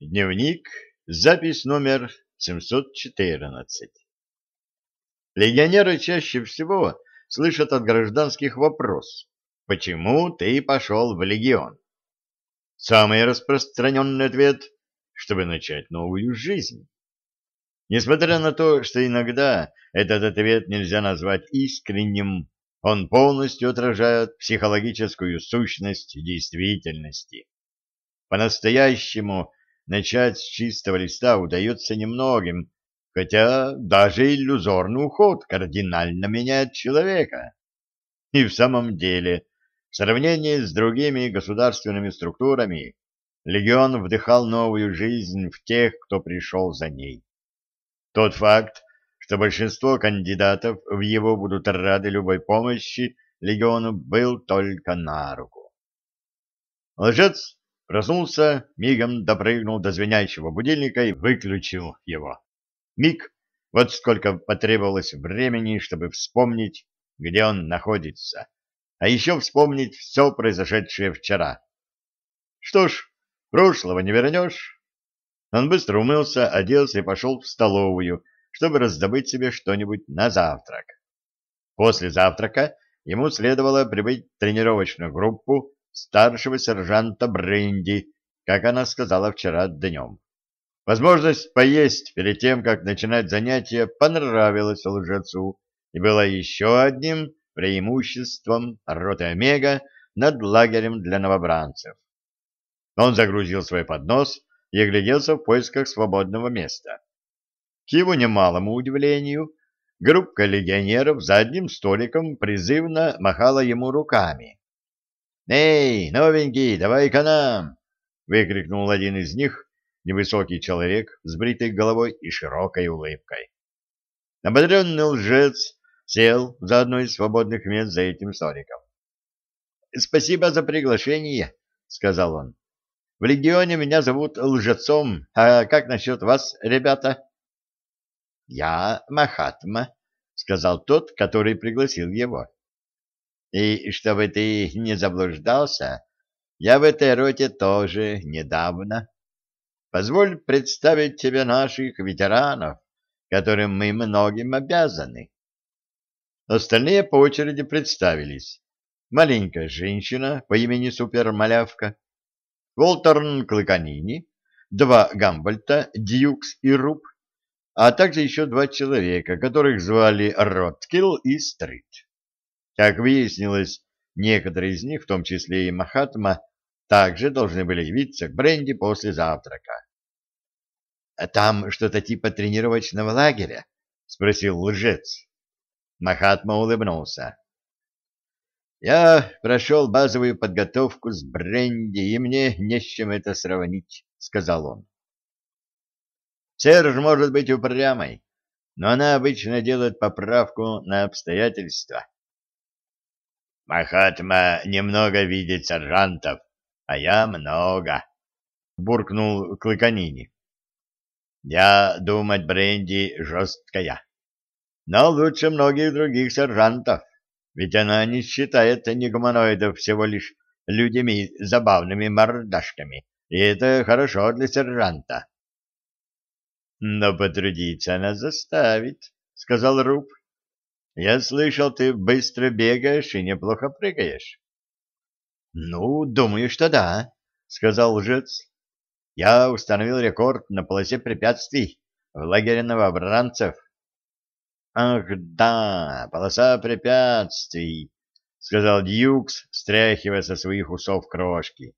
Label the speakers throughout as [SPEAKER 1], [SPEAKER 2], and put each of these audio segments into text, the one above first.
[SPEAKER 1] Дневник, запись номер 714. Легионеры чаще всего слышат от гражданских вопрос «Почему ты пошел в легион?» Самый распространенный ответ – чтобы начать новую жизнь. Несмотря на то, что иногда этот ответ нельзя назвать искренним, он полностью отражает психологическую сущность действительности. По-настоящему начать с чистого листа удается немногим, хотя даже иллюзорный уход кардинально меняет человека. И в самом деле, в сравнении с другими государственными структурами, легион вдыхал новую жизнь в тех, кто пришел за ней. Тот факт, что большинство кандидатов в его будут рады любой помощи, легиону был только на руку. Лжец Проснулся, мигом допрыгнул до звенящего будильника и выключил его. Миг, вот сколько потребовалось времени, чтобы вспомнить, где он находится, а еще вспомнить все произошедшее вчера. Что ж, прошлого не вернешь. Он быстро умылся, оделся и пошел в столовую, чтобы раздобыть себе что-нибудь на завтрак. После завтрака ему следовало прибыть в тренировочную группу старшего сержанта Бренди, как она сказала вчера днем. Возможность поесть перед тем, как начинать занятия, понравилась лжецу и была еще одним преимуществом роты Омега над лагерем для новобранцев. Он загрузил свой поднос и огляделся в поисках свободного места. К его немалому удивлению, группа легионеров за одним столиком призывно махала ему руками. «Эй, новенький, давай-ка нам!» — выкрикнул один из них, невысокий человек с бритой головой и широкой улыбкой. Ободренный лжец сел за одно из свободных мест за этим столиком. «Спасибо за приглашение», — сказал он. «В легионе меня зовут лжецом, а как насчет вас, ребята?» «Я Махатма», — сказал тот, который пригласил его. И чтобы ты не заблуждался, я в этой роте тоже недавно. Позволь представить тебе наших ветеранов, которым мы многим обязаны. Остальные по очереди представились. Маленькая женщина по имени Супермалявка, Волтерн Клыканини, два Гамбольта, Дьюкс и Руб, а также еще два человека, которых звали Роткил и Стрит. Как выяснилось, некоторые из них, в том числе и Махатма, также должны были явиться к Бренди после завтрака. «А там что-то типа тренировочного лагеря?» — спросил лжец. Махатма улыбнулся. «Я прошел базовую подготовку с Бренди, и мне не с чем это сравнить», — сказал он. «Серж может быть упрямой, но она обычно делает поправку на обстоятельства. Махатма немного видит сержантов, а я много, — буркнул Клыканини. Я думать, Бренди жесткая, но лучше многих других сержантов, ведь она не считает негуманоидов всего лишь людьми забавными мордашками, и это хорошо для сержанта. — Но потрудиться она заставит, — сказал Руб. Я слышал, ты быстро бегаешь и неплохо прыгаешь. — Ну, думаю, что да, — сказал лжец. — Я установил рекорд на полосе препятствий в лагере новобранцев. — Ах, да, полоса препятствий, — сказал Дьюкс, стряхивая со своих усов крошки.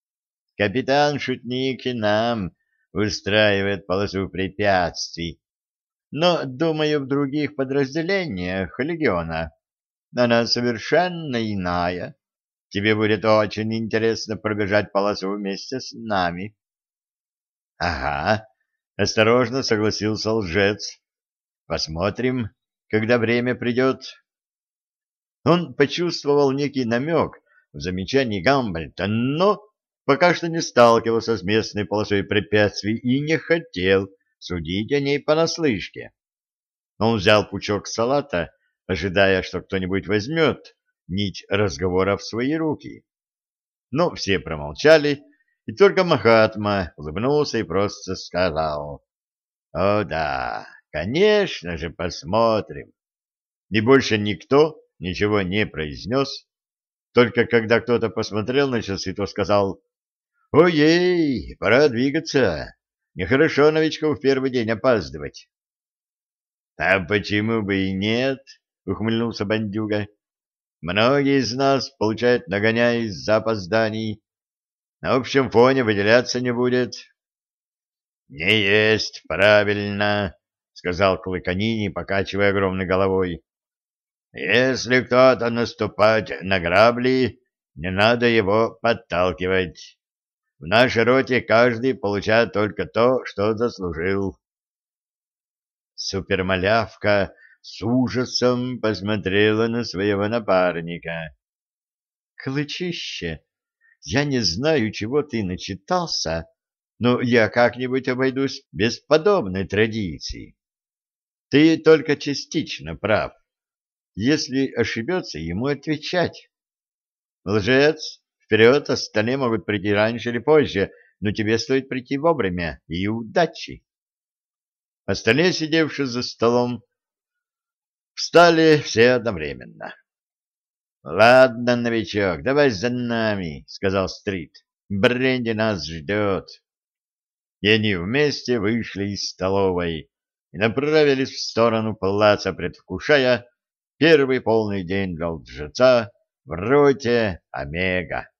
[SPEAKER 1] — Капитан Шутник и нам устраивает полосу препятствий но, думаю, в других подразделениях легиона она совершенно иная. Тебе будет очень интересно пробежать полосу вместе с нами. — Ага, — осторожно согласился лжец. — Посмотрим, когда время придет. Он почувствовал некий намек в замечании Гамбольта, но пока что не сталкивался с местной полосой препятствий и не хотел судить о ней понаслышке. Он взял пучок салата, ожидая, что кто-нибудь возьмет нить разговора в свои руки. Но все промолчали, И только Махатма улыбнулся и просто сказал, «О да, конечно же, посмотрим». И больше никто ничего не произнес, только когда кто-то посмотрел на часы, то сказал, «Ой-ей, пора двигаться, нехорошо новичков в первый день опаздывать». «А почему бы и нет?» — ухмыльнулся бандюга. «Многие из нас получают нагоняй из-за опозданий, на общем фоне выделяться не будет. — Не есть, правильно, — сказал Клыканини, покачивая огромной головой. — Если кто-то наступать на грабли, не надо его подталкивать. В нашей роте каждый получает только то, что заслужил. Супермалявка с ужасом посмотрела на своего напарника. — Клычище! Я не знаю, чего ты начитался, но я как-нибудь обойдусь без подобной традиции. Ты только частично прав. Если ошибется, ему отвечать. Лжец, вперед, остальные могут прийти раньше или позже, но тебе стоит прийти вовремя и удачи. Остальные, сидевшие за столом, встали все одновременно. Ладно, новичок, давай за нами, сказал Стрит. Бренди нас ждет. И они вместе вышли из столовой и направились в сторону палаца, предвкушая первый полный день для лжеца в роте Омега.